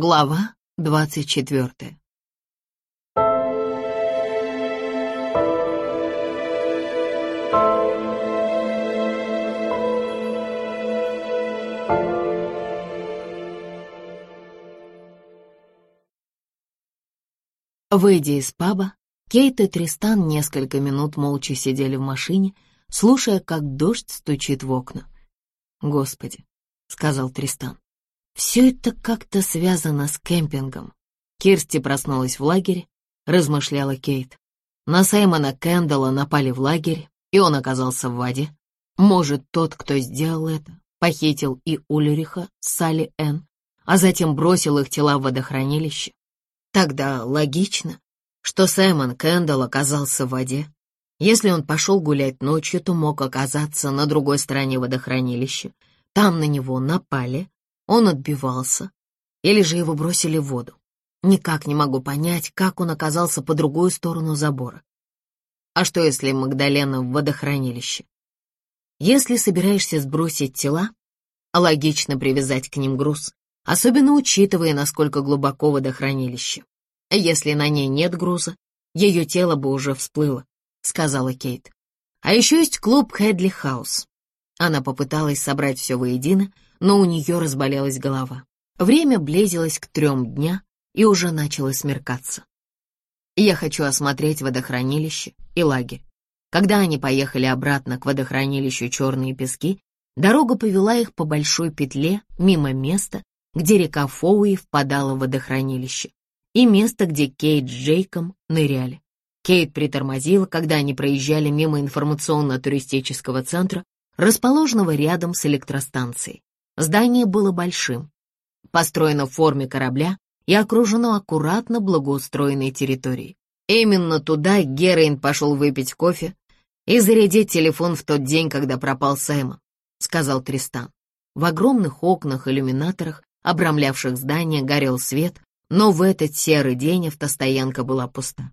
Глава двадцать четвертая. Выйдя из паба, Кейт и Тристан несколько минут молча сидели в машине, слушая, как дождь стучит в окна. «Господи», — сказал Тристан, — «все это как-то связано с кемпингом». Кирсти проснулась в лагере, размышляла Кейт. На Саймона Кэндалла напали в лагере, и он оказался в воде. Может, тот, кто сделал это, похитил и Ульриха, Салли Энн, а затем бросил их тела в водохранилище. Тогда логично, что Саймон Кэндалл оказался в воде. Если он пошел гулять ночью, то мог оказаться на другой стороне водохранилища. Там на него напали, он отбивался, или же его бросили в воду. Никак не могу понять, как он оказался по другую сторону забора. А что, если Магдалена в водохранилище? Если собираешься сбросить тела, логично привязать к ним груз, особенно учитывая, насколько глубоко водохранилище. Если на ней нет груза, ее тело бы уже всплыло, сказала Кейт. А еще есть клуб Хедли Хаус. Она попыталась собрать все воедино, но у нее разболелась голова. Время близилось к трем дня, и уже начало смеркаться. Я хочу осмотреть водохранилище и лагерь. Когда они поехали обратно к водохранилищу «Черные пески», дорога повела их по большой петле мимо места, где река Фоуи впадала в водохранилище, и место, где Кейт с Джейком ныряли. Кейт притормозила, когда они проезжали мимо информационно-туристического центра, расположенного рядом с электростанцией. Здание было большим, построено в форме корабля и окружено аккуратно благоустроенной территорией. Именно туда Герейн пошел выпить кофе и зарядить телефон в тот день, когда пропал Саймон, сказал Тристан. В огромных окнах-иллюминаторах обрамлявших здание, горел свет, но в этот серый день автостоянка была пуста.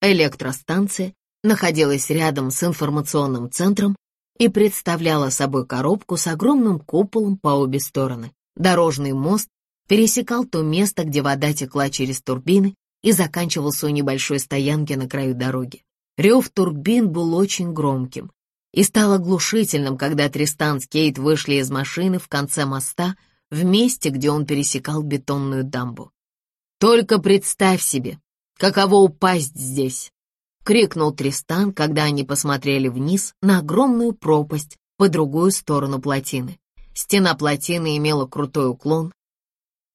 Электростанция находилась рядом с информационным центром и представляла собой коробку с огромным куполом по обе стороны. Дорожный мост пересекал то место, где вода текла через турбины и заканчивался у небольшой стоянки на краю дороги. Рев турбин был очень громким и стал оглушительным, когда Тристан с Кейт вышли из машины в конце моста — в месте, где он пересекал бетонную дамбу. «Только представь себе, каково упасть здесь!» — крикнул Тристан, когда они посмотрели вниз на огромную пропасть по другую сторону плотины. Стена плотины имела крутой уклон,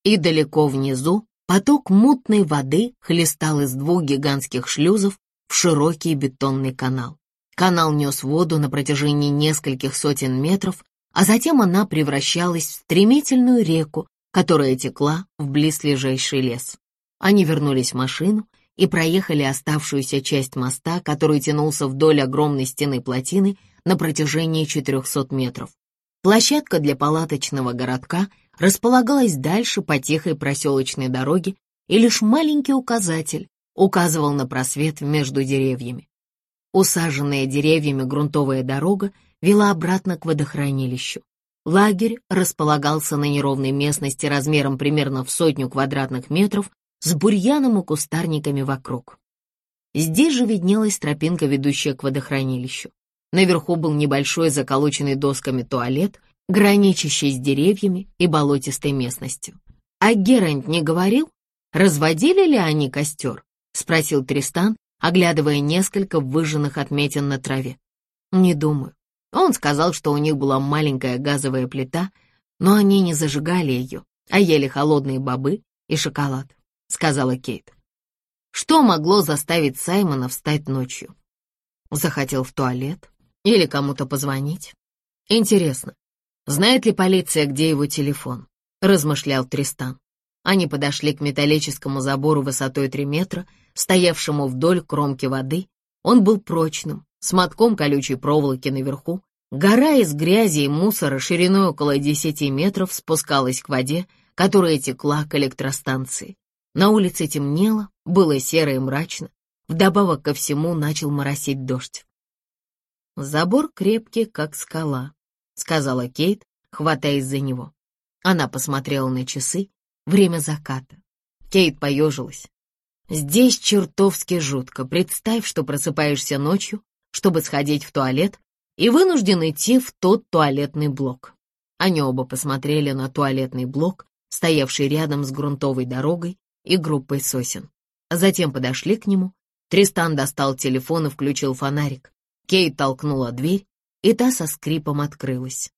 и далеко внизу поток мутной воды хлестал из двух гигантских шлюзов в широкий бетонный канал. Канал нес воду на протяжении нескольких сотен метров а затем она превращалась в стремительную реку, которая текла в близлежащий лес. Они вернулись в машину и проехали оставшуюся часть моста, который тянулся вдоль огромной стены плотины на протяжении 400 метров. Площадка для палаточного городка располагалась дальше по тихой проселочной дороге, и лишь маленький указатель указывал на просвет между деревьями. Усаженная деревьями грунтовая дорога вела обратно к водохранилищу. Лагерь располагался на неровной местности размером примерно в сотню квадратных метров с бурьяном и кустарниками вокруг. Здесь же виднелась тропинка, ведущая к водохранилищу. Наверху был небольшой заколоченный досками туалет, граничащий с деревьями и болотистой местностью. А Герант не говорил, разводили ли они костер? — спросил Тристан, оглядывая несколько выжженных отметин на траве. «Не думаю. Он сказал, что у них была маленькая газовая плита, но они не зажигали ее, а ели холодные бобы и шоколад, сказала Кейт. Что могло заставить Саймона встать ночью? Захотел в туалет или кому-то позвонить? Интересно, знает ли полиция, где его телефон? Размышлял Тристан. Они подошли к металлическому забору высотой 3 метра, стоявшему вдоль кромки воды. Он был прочным, с мотком колючей проволоки наверху. Гора из грязи и мусора шириной около 10 метров спускалась к воде, которая текла к электростанции. На улице темнело, было серо и мрачно. Вдобавок ко всему начал моросить дождь. «Забор крепкий, как скала», — сказала Кейт, хватаясь за него. Она посмотрела на часы. время заката. Кейт поежилась. Здесь чертовски жутко. Представь, что просыпаешься ночью, чтобы сходить в туалет, и вынужден идти в тот туалетный блок. Они оба посмотрели на туалетный блок, стоявший рядом с грунтовой дорогой и группой сосен. Затем подошли к нему. Тристан достал телефон и включил фонарик. Кейт толкнула дверь, и та со скрипом открылась.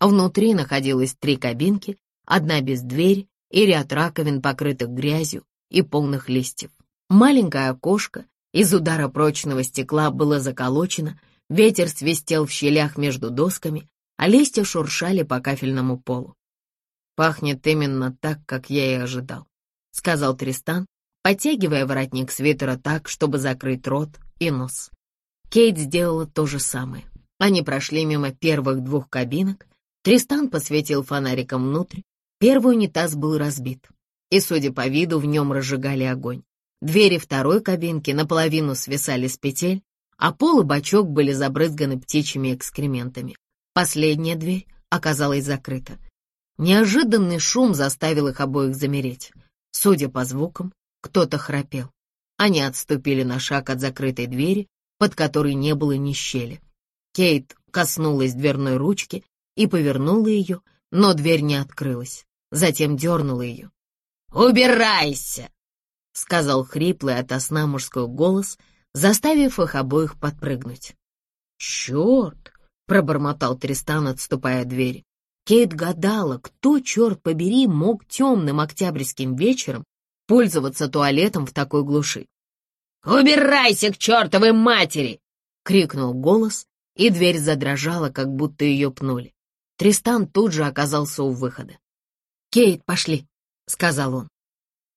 Внутри находилось три кабинки, одна без двери и ряд раковин, покрытых грязью и полных листьев. Маленькое окошко из удара прочного стекла было заколочено, ветер свистел в щелях между досками, а листья шуршали по кафельному полу. «Пахнет именно так, как я и ожидал», — сказал Тристан, подтягивая воротник свитера так, чтобы закрыть рот и нос. Кейт сделала то же самое. Они прошли мимо первых двух кабинок. Тристан посветил фонариком внутрь. Первый унитаз был разбит, и, судя по виду, в нем разжигали огонь. Двери второй кабинки наполовину свисали с петель, а пол и бачок были забрызганы птичьими экскрементами. Последняя дверь оказалась закрыта. Неожиданный шум заставил их обоих замереть. Судя по звукам, кто-то храпел. Они отступили на шаг от закрытой двери, под которой не было ни щели. Кейт коснулась дверной ручки и повернула ее, но дверь не открылась. Затем дернула ее. «Убирайся!» — сказал хриплый от сна мужской голос, заставив их обоих подпрыгнуть. «Черт!» — пробормотал Тристан, отступая от двери. Кейт гадала, кто, черт побери, мог темным октябрьским вечером пользоваться туалетом в такой глуши. «Убирайся к чертовой матери!» — крикнул голос, и дверь задрожала, как будто ее пнули. Тристан тут же оказался у выхода. «Кейт, пошли!» — сказал он.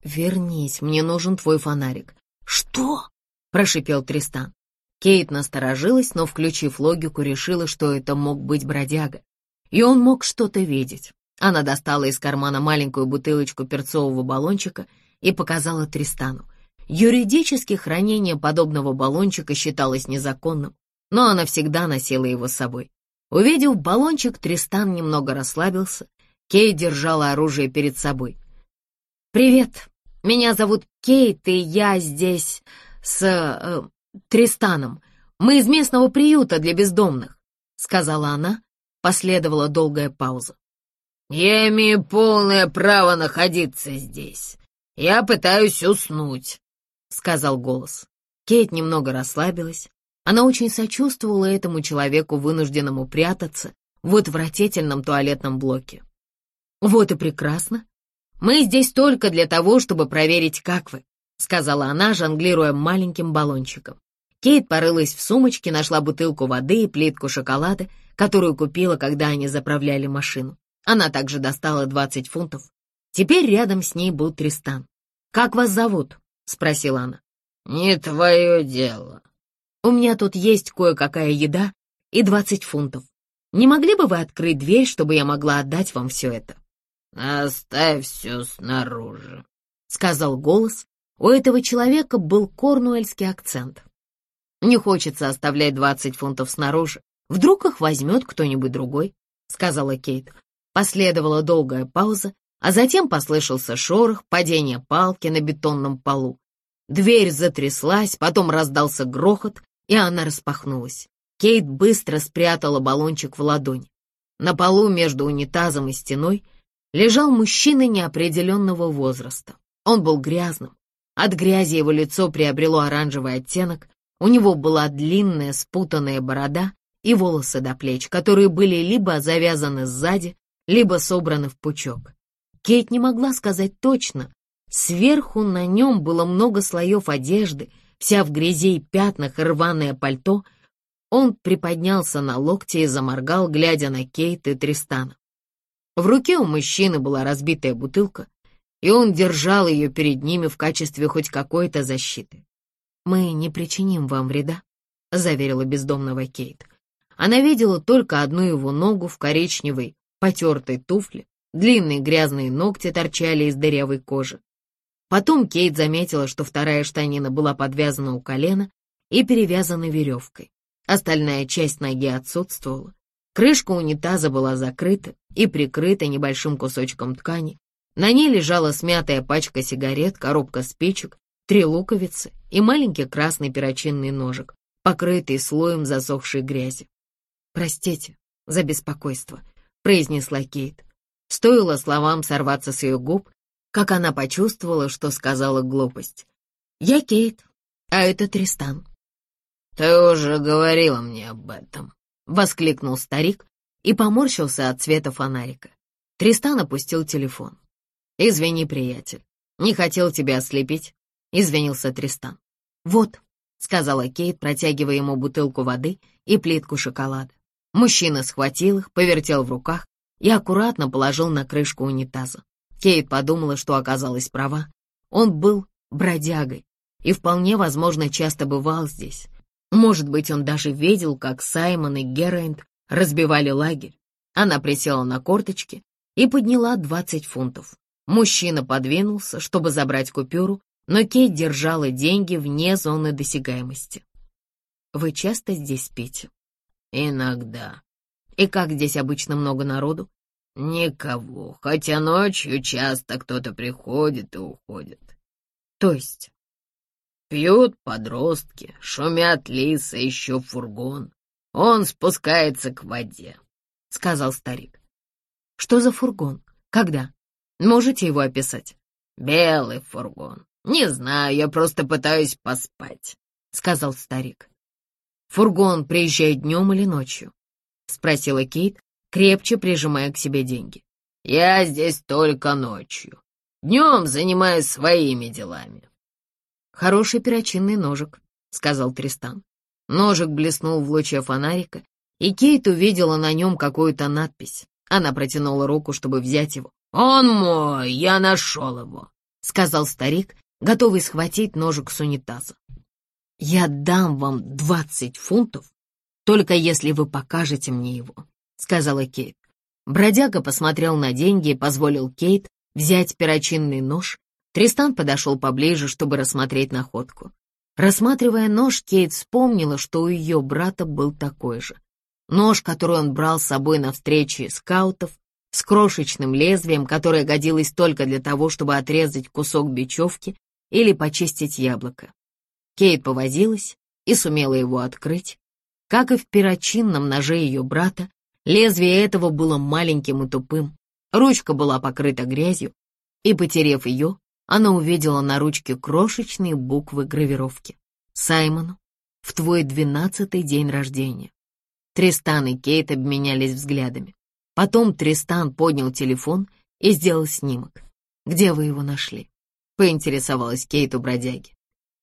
«Вернись, мне нужен твой фонарик». «Что?» — прошипел Тристан. Кейт насторожилась, но, включив логику, решила, что это мог быть бродяга, и он мог что-то видеть. Она достала из кармана маленькую бутылочку перцового баллончика и показала Тристану. Юридически хранение подобного баллончика считалось незаконным, но она всегда носила его с собой. Увидев баллончик, Тристан немного расслабился. Кей держала оружие перед собой. «Привет, меня зовут Кейт, и я здесь с э, Тристаном. Мы из местного приюта для бездомных», — сказала она, Последовала долгая пауза. «Я имею полное право находиться здесь. Я пытаюсь уснуть», — сказал голос. Кейт немного расслабилась. Она очень сочувствовала этому человеку, вынужденному прятаться в отвратительном туалетном блоке. «Вот и прекрасно. Мы здесь только для того, чтобы проверить, как вы», — сказала она, жонглируя маленьким баллончиком. Кейт порылась в сумочке, нашла бутылку воды и плитку шоколада, которую купила, когда они заправляли машину. Она также достала 20 фунтов. Теперь рядом с ней был Тристан. «Как вас зовут?» — спросила она. «Не твое дело». «У меня тут есть кое-какая еда и 20 фунтов. Не могли бы вы открыть дверь, чтобы я могла отдать вам все это?» «Оставь все снаружи», — сказал голос. У этого человека был корнуэльский акцент. «Не хочется оставлять 20 фунтов снаружи. Вдруг их возьмет кто-нибудь другой, — сказала Кейт. Последовала долгая пауза, а затем послышался шорох, падение палки на бетонном полу. Дверь затряслась, потом раздался грохот, и она распахнулась. Кейт быстро спрятала баллончик в ладонь. На полу между унитазом и стеной лежал мужчина неопределенного возраста. Он был грязным. От грязи его лицо приобрело оранжевый оттенок, у него была длинная спутанная борода и волосы до плеч, которые были либо завязаны сзади, либо собраны в пучок. Кейт не могла сказать точно. Сверху на нем было много слоев одежды, вся в грязи и пятнах рваное пальто. Он приподнялся на локте и заморгал, глядя на Кейт и Тристана. В руке у мужчины была разбитая бутылка, и он держал ее перед ними в качестве хоть какой-то защиты. «Мы не причиним вам вреда», — заверила бездомного Кейт. Она видела только одну его ногу в коричневой, потертой туфле, длинные грязные ногти торчали из дырявой кожи. Потом Кейт заметила, что вторая штанина была подвязана у колена и перевязана веревкой. Остальная часть ноги отсутствовала. Крышка унитаза была закрыта и прикрыта небольшим кусочком ткани. На ней лежала смятая пачка сигарет, коробка спичек, три луковицы и маленький красный перочинный ножик, покрытый слоем засохшей грязи. «Простите за беспокойство», — произнесла Кейт. Стоило словам сорваться с ее губ, как она почувствовала, что сказала глупость. «Я Кейт, а это Тристан». «Ты уже говорила мне об этом», — воскликнул старик и поморщился от цвета фонарика. Тристан опустил телефон. «Извини, приятель, не хотел тебя ослепить», — извинился Тристан. «Вот», — сказала Кейт, протягивая ему бутылку воды и плитку шоколада. Мужчина схватил их, повертел в руках и аккуратно положил на крышку унитаза. Кейт подумала, что оказалась права. Он был бродягой и вполне возможно часто бывал здесь. Может быть, он даже видел, как Саймон и Герайнд разбивали лагерь. Она присела на корточки и подняла 20 фунтов. Мужчина подвинулся, чтобы забрать купюру, но Кейт держала деньги вне зоны досягаемости. «Вы часто здесь спите?» «Иногда». «И как здесь обычно много народу?» «Никого, хотя ночью часто кто-то приходит и уходит». «То есть?» «Пьют подростки, шумят лисы, еще фургон. Он спускается к воде», — сказал старик. «Что за фургон? Когда?» Можете его описать?» «Белый фургон. Не знаю, я просто пытаюсь поспать», — сказал старик. «Фургон приезжает днем или ночью?» — спросила Кейт, крепче прижимая к себе деньги. «Я здесь только ночью. Днем занимаюсь своими делами». «Хороший перочинный ножик», — сказал Тристан. Ножик блеснул в луче фонарика, и Кейт увидела на нем какую-то надпись. Она протянула руку, чтобы взять его, «Он мой, я нашел его», — сказал старик, готовый схватить ножик с унитаза. «Я дам вам двадцать фунтов, только если вы покажете мне его», — сказала Кейт. Бродяга посмотрел на деньги и позволил Кейт взять перочинный нож. Тристан подошел поближе, чтобы рассмотреть находку. Рассматривая нож, Кейт вспомнила, что у ее брата был такой же. Нож, который он брал с собой на встрече скаутов, с крошечным лезвием, которое годилось только для того, чтобы отрезать кусок бечевки или почистить яблоко. Кейт повозилась и сумела его открыть. Как и в перочинном ноже ее брата, лезвие этого было маленьким и тупым. Ручка была покрыта грязью, и, потерев ее, она увидела на ручке крошечные буквы гравировки. «Саймону, в твой двенадцатый день рождения». Тристан и Кейт обменялись взглядами. Потом Тристан поднял телефон и сделал снимок. «Где вы его нашли?» — поинтересовалась Кейт у бродяги.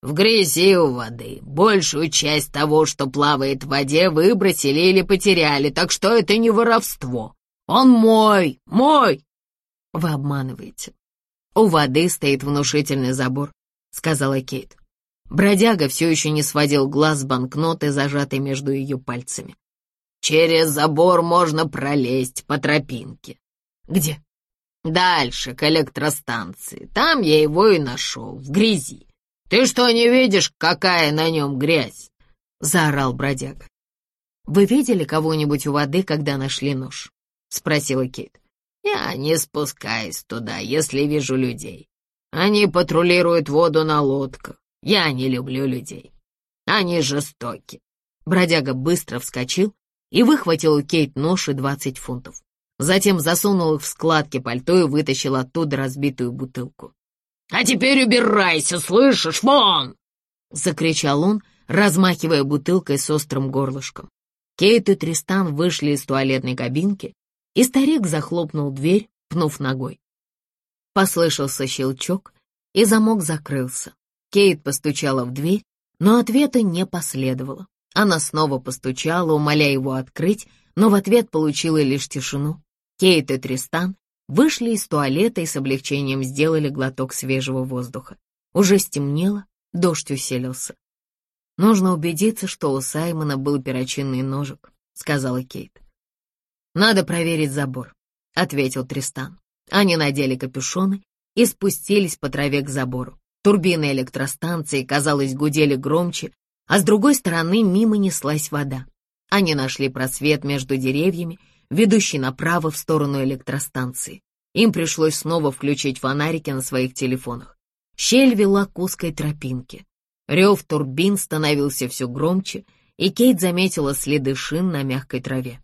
«В грязи у воды. Большую часть того, что плавает в воде, выбросили или потеряли, так что это не воровство. Он мой, мой!» «Вы обманываете. У воды стоит внушительный забор», — сказала Кейт. Бродяга все еще не сводил глаз с банкноты, зажатой между ее пальцами. Через забор можно пролезть по тропинке. Где? Дальше, к электростанции. Там я его и нашел, в грязи. Ты что, не видишь, какая на нем грязь? Заорал бродяга. Вы видели кого-нибудь у воды, когда нашли нож? Спросила Кит. Я не спускаюсь туда, если вижу людей. Они патрулируют воду на лодках. Я не люблю людей. Они жестоки. Бродяга быстро вскочил и выхватил у Кейт нож и двадцать фунтов. Затем засунул их в складки пальто и вытащил оттуда разбитую бутылку. «А теперь убирайся, слышишь, вон!» — закричал он, размахивая бутылкой с острым горлышком. Кейт и Тристан вышли из туалетной кабинки, и старик захлопнул дверь, пнув ногой. Послышался щелчок, и замок закрылся. Кейт постучала в дверь, но ответа не последовало. Она снова постучала, умоляя его открыть, но в ответ получила лишь тишину. Кейт и Тристан вышли из туалета и с облегчением сделали глоток свежего воздуха. Уже стемнело, дождь усилился. «Нужно убедиться, что у Саймона был перочинный ножик», — сказала Кейт. «Надо проверить забор», — ответил Тристан. Они надели капюшоны и спустились по траве к забору. Турбины электростанции, казалось, гудели громче, а с другой стороны мимо неслась вода. Они нашли просвет между деревьями, ведущий направо в сторону электростанции. Им пришлось снова включить фонарики на своих телефонах. Щель вела к узкой тропинке. Рев турбин становился все громче, и Кейт заметила следы шин на мягкой траве.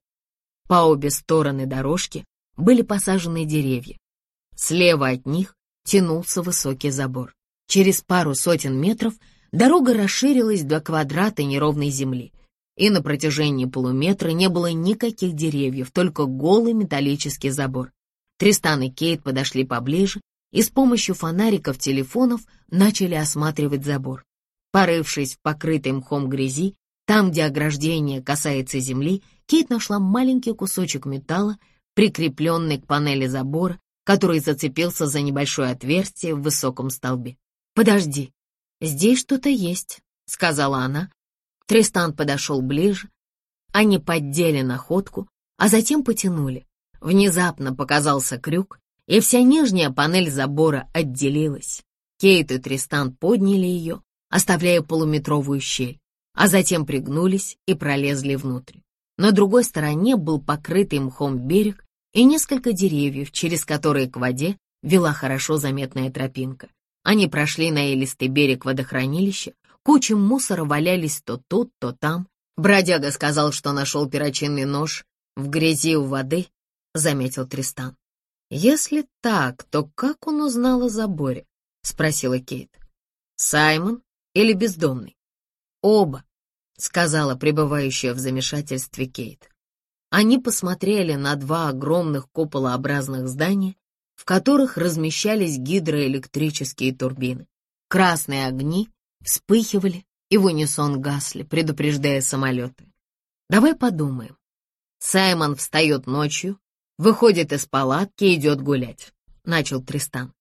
По обе стороны дорожки были посажены деревья. Слева от них тянулся высокий забор. Через пару сотен метров дорога расширилась до квадрата неровной земли, и на протяжении полуметра не было никаких деревьев, только голый металлический забор. Тристан и Кейт подошли поближе и с помощью фонариков телефонов начали осматривать забор. Порывшись в покрытой мхом грязи, там, где ограждение касается земли, Кейт нашла маленький кусочек металла, прикрепленный к панели забора, который зацепился за небольшое отверстие в высоком столбе. «Подожди, здесь что-то есть», — сказала она. Тристан подошел ближе. Они поддели находку, а затем потянули. Внезапно показался крюк, и вся нижняя панель забора отделилась. Кейт и Тристан подняли ее, оставляя полуметровую щель а затем пригнулись и пролезли внутрь. На другой стороне был покрытый мхом берег и несколько деревьев, через которые к воде вела хорошо заметная тропинка. Они прошли на элистый берег водохранилища, кучи мусора валялись то тут, то там. Бродяга сказал, что нашел перочинный нож в грязи у воды, заметил Тристан. «Если так, то как он узнал о заборе?» — спросила Кейт. «Саймон или бездомный?» «Оба», сказала пребывающая в замешательстве Кейт. Они посмотрели на два огромных куполообразных здания, в которых размещались гидроэлектрические турбины. Красные огни вспыхивали и в унисон гасли, предупреждая самолеты. Давай подумаем. Саймон встает ночью, выходит из палатки и идет гулять, начал Тристан.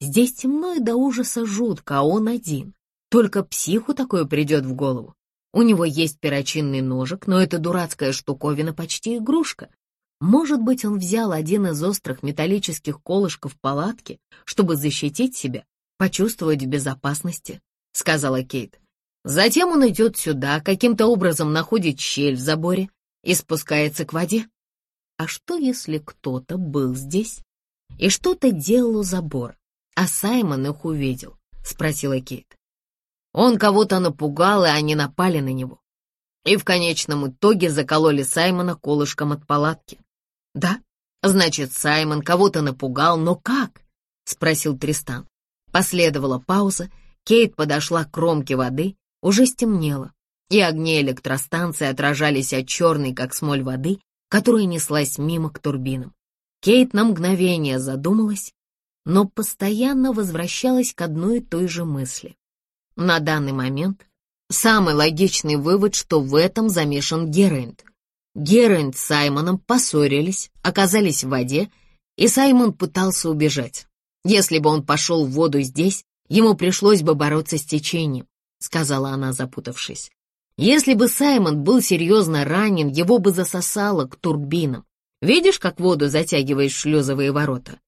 Здесь темно и до ужаса жутко, а он один. Только психу такое придет в голову. У него есть перочинный ножик, но эта дурацкая штуковина почти игрушка. Может быть, он взял один из острых металлических колышков палатки, чтобы защитить себя, почувствовать в безопасности, — сказала Кейт. Затем он идет сюда, каким-то образом находит щель в заборе и спускается к воде. А что, если кто-то был здесь и что-то делал у забора, а Саймон их увидел? — спросила Кейт. Он кого-то напугал, и они напали на него. И в конечном итоге закололи Саймона колышком от палатки. Да, значит, Саймон кого-то напугал, но как? Спросил Тристан. Последовала пауза, Кейт подошла к кромке воды, уже стемнело, и огни электростанции отражались от черной, как смоль воды, которая неслась мимо к турбинам. Кейт на мгновение задумалась, но постоянно возвращалась к одной и той же мысли. На данный момент самый логичный вывод, что в этом замешан Герайнд. Герайнд с Саймоном поссорились, оказались в воде, и Саймон пытался убежать. Если бы он пошел в воду здесь, ему пришлось бы бороться с течением, сказала она, запутавшись. Если бы Саймон был серьезно ранен, его бы засосало к турбинам. Видишь, как воду затягивает шлюзовые ворота?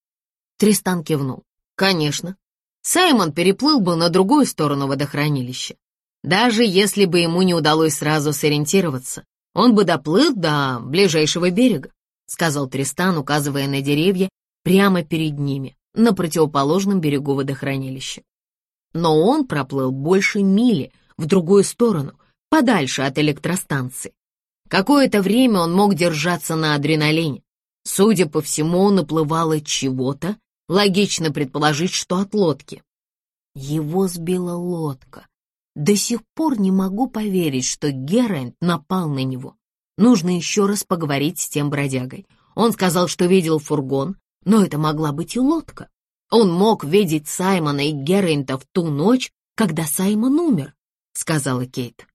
Тристан кивнул. Конечно, Саймон переплыл бы на другую сторону водохранилища. Даже если бы ему не удалось сразу сориентироваться, он бы доплыл до ближайшего берега, сказал Тристан, указывая на деревья прямо перед ними, на противоположном берегу водохранилища. Но он проплыл больше мили в другую сторону, подальше от электростанции. Какое-то время он мог держаться на адреналине. Судя по всему, он уплывал от чего-то, Логично предположить, что от лодки. Его сбила лодка. До сих пор не могу поверить, что Геральт напал на него. Нужно еще раз поговорить с тем бродягой. Он сказал, что видел фургон, но это могла быть и лодка. Он мог видеть Саймона и Геррента в ту ночь, когда Саймон умер, — сказала Кейт.